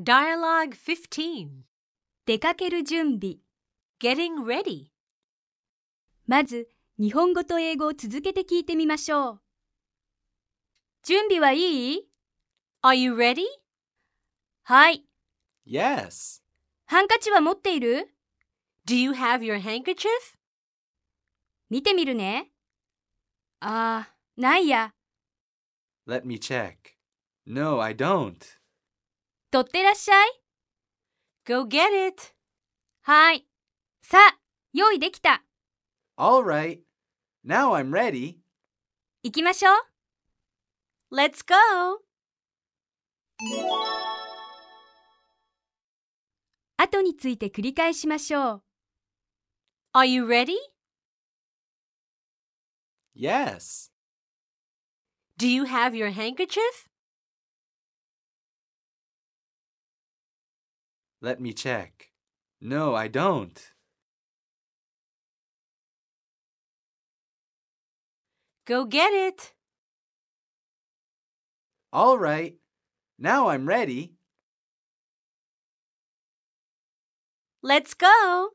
Dialogue 15. 出かける準備。Getting ready. まず、日本語と英語を続けて聞いてみましょう。準備はいい Are you ready? はい。Yes. ハンカチは持っている Do you have your handkerchief? 見てみるね。あー、ないや。Let me check. No, I don't. 取ってらっしゃい。Go get it. はい。さあ、用意できた。All right. Now I'm ready. 行きましょう。Let's go. 後について繰り返しましょう。Are you ready? Yes. Do you have your handkerchief? Let me check. No, I don't. Go get it. All right. Now I'm ready. Let's go.